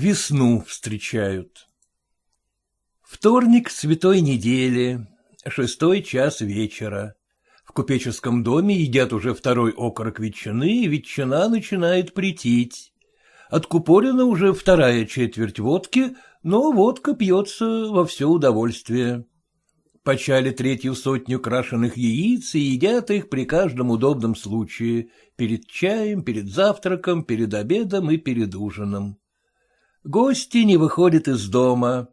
Весну встречают. Вторник святой недели, шестой час вечера. В купеческом доме едят уже второй окорок ветчины, и ветчина начинает притить. Откупорена уже вторая четверть водки, но водка пьется во все удовольствие. Почали третью сотню крашеных яиц и едят их при каждом удобном случае, перед чаем, перед завтраком, перед обедом и перед ужином. Гости не выходят из дома.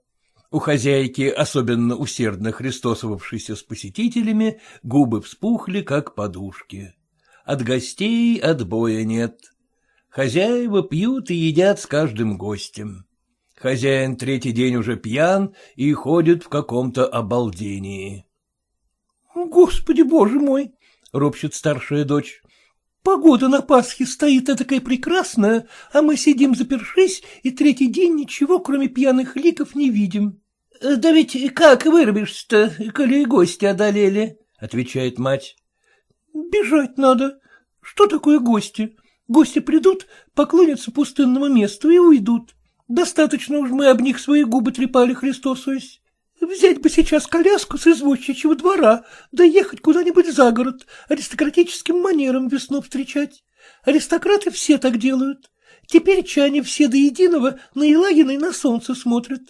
У хозяйки, особенно усердно христосовавшейся с посетителями, губы вспухли, как подушки. От гостей отбоя нет. Хозяева пьют и едят с каждым гостем. Хозяин третий день уже пьян и ходит в каком-то обалдении. — Господи, боже мой! — ропщет старшая дочь. Погода на Пасхе стоит такая прекрасная, а мы сидим запершись и третий день ничего, кроме пьяных ликов, не видим. — Да ведь как вырубишься-то, коли гости одолели? — отвечает мать. — Бежать надо. Что такое гости? Гости придут, поклонятся пустынному месту и уйдут. Достаточно уж мы об них свои губы трепали, Христосуясь. Взять бы сейчас коляску с извозчичьего двора, да ехать куда-нибудь за город, аристократическим манером весну встречать. Аристократы все так делают. Теперь чане все до единого на Елагиной на солнце смотрят.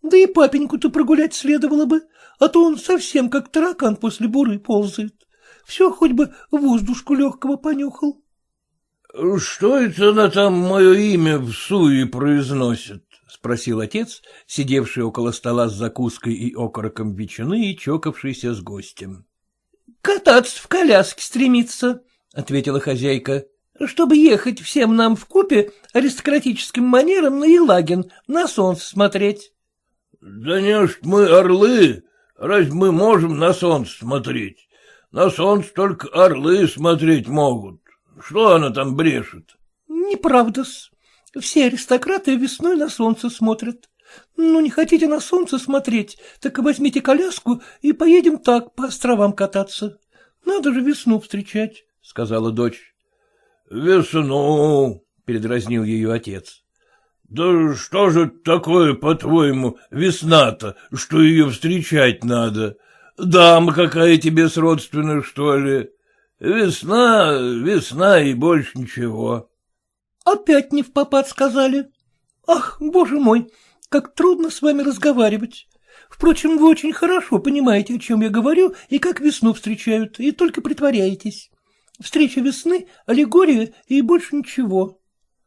Да и папеньку-то прогулять следовало бы, а то он совсем как таракан после буры ползает. Все хоть бы воздушку легкого понюхал. — Что это она там мое имя в суе произносит? — спросил отец, сидевший около стола с закуской и окороком ветчины и чокавшийся с гостем. — Кататься в коляске стремится, — ответила хозяйка, — чтобы ехать всем нам в купе аристократическим манером на Елагин, на солнце смотреть. — Да не ж мы орлы, разве мы можем на солнце смотреть? На солнце только орлы смотреть могут. Что она там брешет? — Неправда-с. Все аристократы весной на солнце смотрят. Ну, не хотите на солнце смотреть, так возьмите коляску и поедем так по островам кататься. Надо же весну встречать, — сказала дочь. — Весну, — передразнил ее отец. — Да что же такое, по-твоему, весна-то, что ее встречать надо? Дама какая тебе сродственная, что ли? Весна, весна и больше ничего. — Опять не в попад сказали. Ах, боже мой, как трудно с вами разговаривать. Впрочем, вы очень хорошо понимаете, о чем я говорю, и как весну встречают, и только притворяетесь. Встреча весны — аллегория и больше ничего.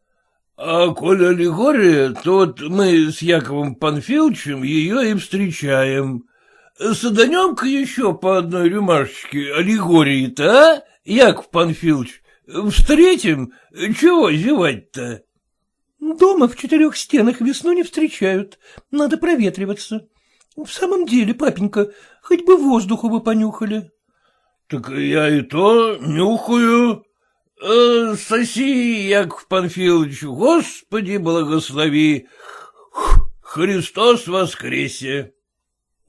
— А коль аллегория, то вот мы с Яковом Панфиловичем ее и встречаем. Саданем-ка еще по одной рюмашечке аллегории-то, а, Яков Панфилович? Встретим? Чего зевать-то? Дома в четырех стенах весну не встречают. Надо проветриваться. В самом деле, папенька, хоть бы воздуху вы понюхали. Так я и то нюхаю. Э, соси, Яков Панфилович, Господи, благослови. Христос воскресе.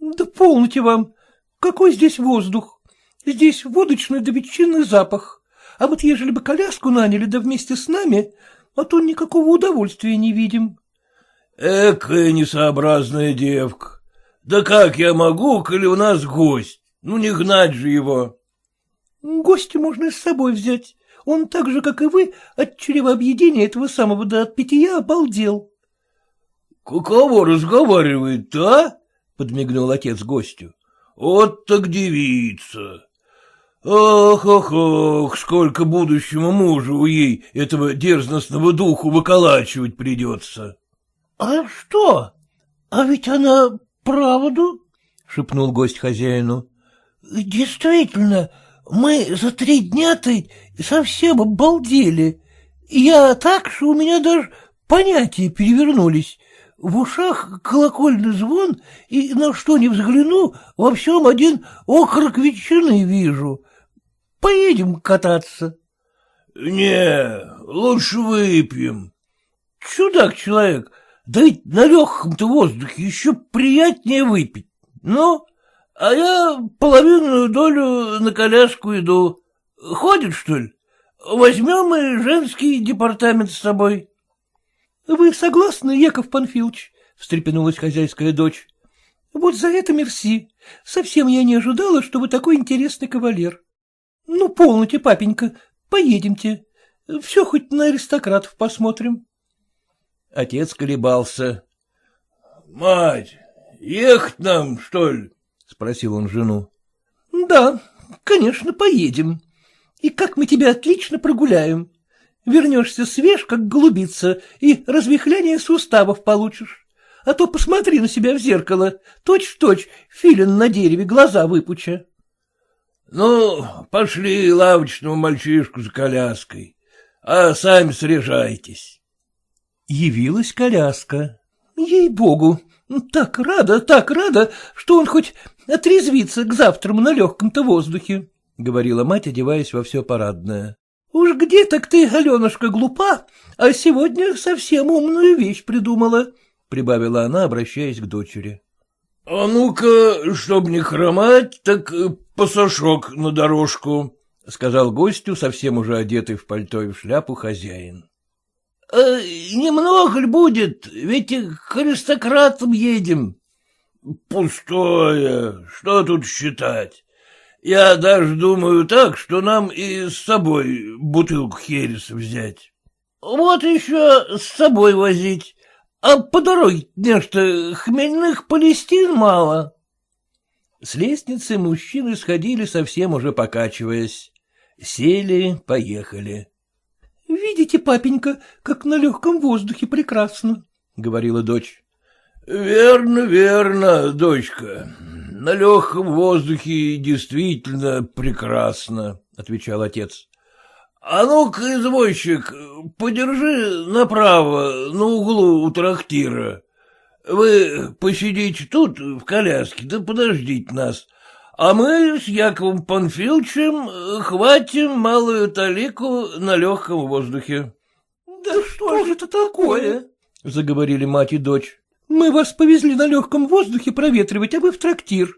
Да полните вам. Какой здесь воздух? Здесь водочный да ветчинный запах. А вот ежели бы коляску наняли, да вместе с нами, а то никакого удовольствия не видим. — Экая несообразная девка. Да как я могу, коли у нас гость? Ну, не гнать же его. — Гостя можно с собой взять. Он так же, как и вы, от чревообъедения этого самого да от питья обалдел. — Каково разговаривает-то, а? — подмигнул отец гостю. — Вот так девица. Ох, ох, ох, сколько будущему мужу ей этого дерзностного духу выколачивать придется. — А что? А ведь она правду? — шепнул гость хозяину. — Действительно, мы за три дня-то совсем обалдели. Я так, что у меня даже понятия перевернулись. В ушах колокольный звон, и на что ни взгляну, во всем один окорок ветчины вижу. Поедем кататься. — Не, лучше выпьем. — Чудак человек, да ведь на легком-то воздухе еще приятнее выпить. Ну, а я половинную долю на коляску иду. Ходит, что ли? Возьмем и женский департамент с собой. — Вы согласны, Яков Панфилович? — встрепенулась хозяйская дочь. — Вот за это мерси. Совсем я не ожидала, что вы такой интересный кавалер. Ну, полноте, папенька, поедемте. Все хоть на аристократов посмотрим. Отец колебался. — Мать, ехать нам, что ли? — спросил он жену. — Да, конечно, поедем. И как мы тебя отлично прогуляем. Вернешься свеж, как голубица, и развихляние суставов получишь. А то посмотри на себя в зеркало, точь-в-точь, -точь, филин на дереве, глаза выпуча. — Ну, пошли лавочному мальчишку с коляской, а сами срежайтесь. Явилась коляска. Ей-богу, так рада, так рада, что он хоть отрезвится к завтраму на легком-то воздухе, — говорила мать, одеваясь во все парадное. — Уж где так ты, Аленушка, глупа, а сегодня совсем умную вещь придумала, — прибавила она, обращаясь к дочери. — А ну-ка, чтоб не хромать, так пасашок на дорожку, — сказал гостю, совсем уже одетый в пальто и в шляпу, хозяин. Э, — Немного ли будет, ведь к аристократам едем. — Пустое, что тут считать? Я даже думаю так, что нам и с собой бутылку хереса взять. — Вот еще с собой возить, а по дороге нечто хмельных палестин мало. С лестницы мужчины сходили совсем уже покачиваясь. Сели, поехали. — Видите, папенька, как на легком воздухе прекрасно, — говорила дочь. — Верно, верно, дочка. На легком воздухе действительно прекрасно, — отвечал отец. — А ну-ка, извозчик, подержи направо, на углу у трактира. Вы посидите тут, в коляске, да подождите нас, а мы с Яковом Панфиловичем э, хватим малую талику на легком воздухе. — Да что же это такое? — заговорили мать и дочь. — Мы вас повезли на легком воздухе проветривать, а вы в трактир.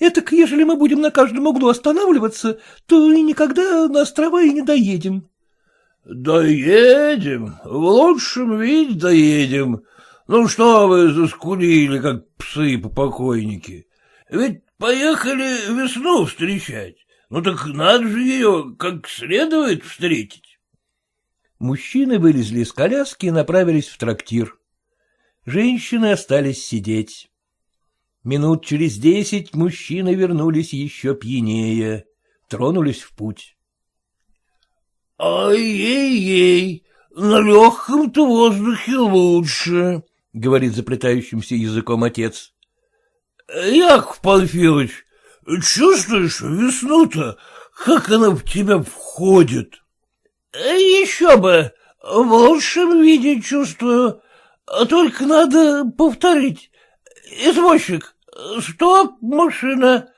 Этак, ежели мы будем на каждом углу останавливаться, то и никогда на острова и не доедем. — Доедем, в лучшем виде доедем. Ну что вы заскулили, как псы-покойники? Ведь Поехали весну встречать. Ну так надо же ее как следует встретить. Мужчины вылезли из коляски и направились в трактир. Женщины остались сидеть. Минут через десять мужчины вернулись еще пьянее, тронулись в путь. — Ай-ей-ей, на легком-то воздухе лучше, — говорит заплетающимся языком отец. — Яков Панфилович, чувствуешь весну-то, как она в тебя входит? — Еще бы, в лучшем виде чувствую, только надо повторить. Извозчик, стоп, машина.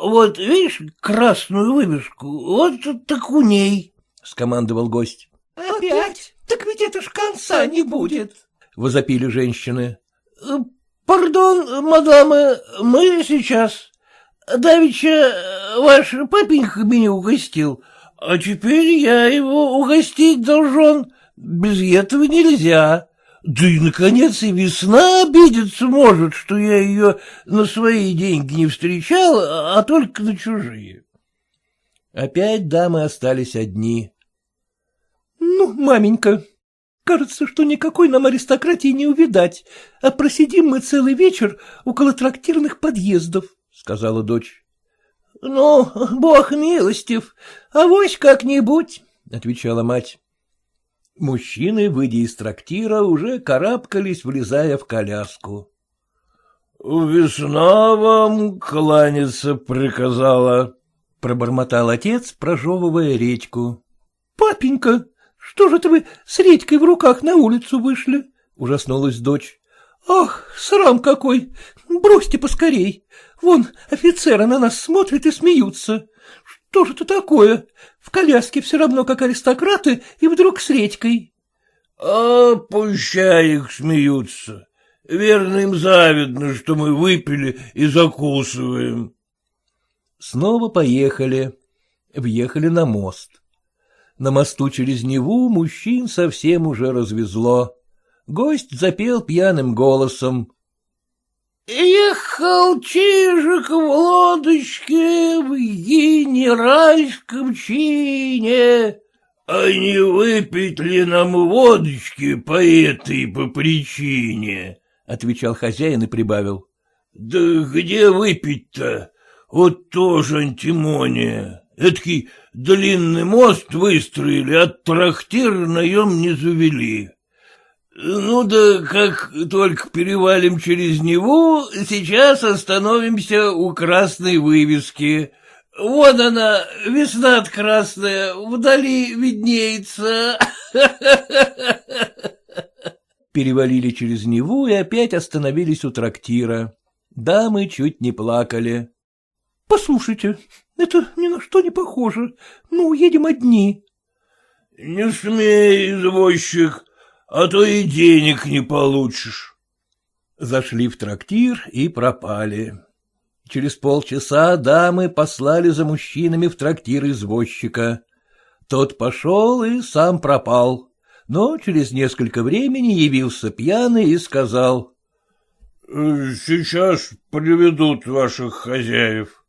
Вот, видишь, красную вывеску, вот так у ней, — скомандовал гость. — Опять? Так ведь это ж конца не будет, — возопили женщины. Пардон, мадамы, мы сейчас. Давеча ваш папенька меня угостил, а теперь я его угостить должен. Без этого нельзя. Да и, наконец, и весна обидеться может, что я ее на свои деньги не встречал, а только на чужие. Опять дамы остались одни. — Ну, маменька, Кажется, что никакой нам аристократии не увидать, а просидим мы целый вечер около трактирных подъездов, — сказала дочь. — Ну, бог милостив, авось как-нибудь, — отвечала мать. Мужчины, выйдя из трактира, уже карабкались, влезая в коляску. — Весна вам кланяться приказала, — пробормотал отец, прожевывая речку. — Папенька, что же это вы с редькой в руках на улицу вышли? — ужаснулась дочь. — Ах, срам какой! Бросьте поскорей! Вон офицеры на нас смотрят и смеются. Что же это такое? В коляске все равно как аристократы, и вдруг с редькой. — А пущай их смеются. Верно им завидно, что мы выпили и закусываем. Снова поехали. Въехали на мост. На мосту через Неву мужчин совсем уже развезло. Гость запел пьяным голосом. Ехал чижик в лодочке в генеральском чине. А не выпить ли нам водочки по этой по причине? — отвечал хозяин и прибавил. — Да где выпить-то? Вот тоже антимония. Эдакий длинный мост выстроили, от трактира наем не завели. Ну да как только перевалим через Неву, сейчас остановимся у красной вывески. Вон она, весна красная, вдали виднеется. Перевалили через Неву и опять остановились у трактира. Дамы чуть не плакали. — Послушайте, это ни на что не похоже. Мы уедем одни. — Не смей, извозчик, а то и денег не получишь. Зашли в трактир и пропали. Через полчаса дамы послали за мужчинами в трактир извозчика. Тот пошел и сам пропал, но через несколько времени явился пьяный и сказал. — Сейчас приведут ваших хозяев.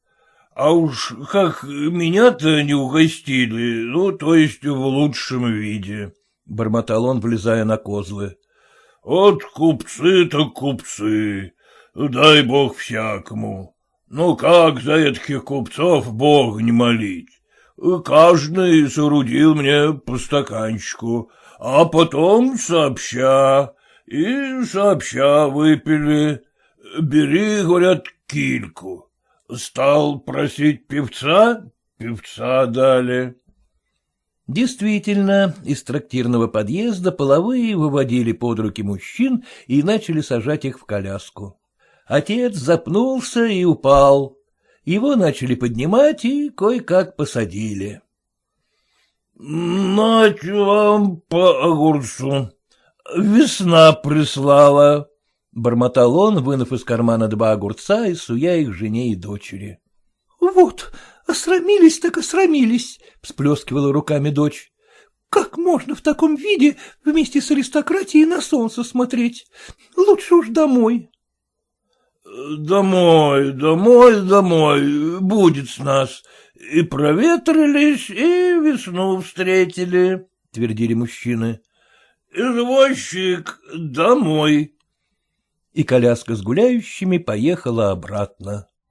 А уж как меня-то не угостили, ну, то есть в лучшем виде. — бормотал он, влезая на козлы. — Вот купцы так купцы, дай бог всякому. Ну как за этих купцов бог не молить? Каждый соорудил мне по стаканчику, а потом сообща, и сообща выпили. Бери, говорят, кильку. Стал просить певца, певца дали. Действительно, из трактирного подъезда половые выводили под руки мужчин и начали сажать их в коляску. Отец запнулся и упал. Его начали поднимать и кое-как посадили. — Нать вам по огурцу. Весна прислала, — бормотал он, вынув из кармана два огурца и суя их жене и дочери. — Вот, Осрамились так осрамились, — всплескивала руками дочь. — Как можно в таком виде вместе с аристократией на солнце смотреть? Лучше уж домой. — Домой, домой, домой, будет с нас. И проветрились, и весну встретили, — твердили мужчины. — Извозчик, домой. И коляска с гуляющими поехала обратно.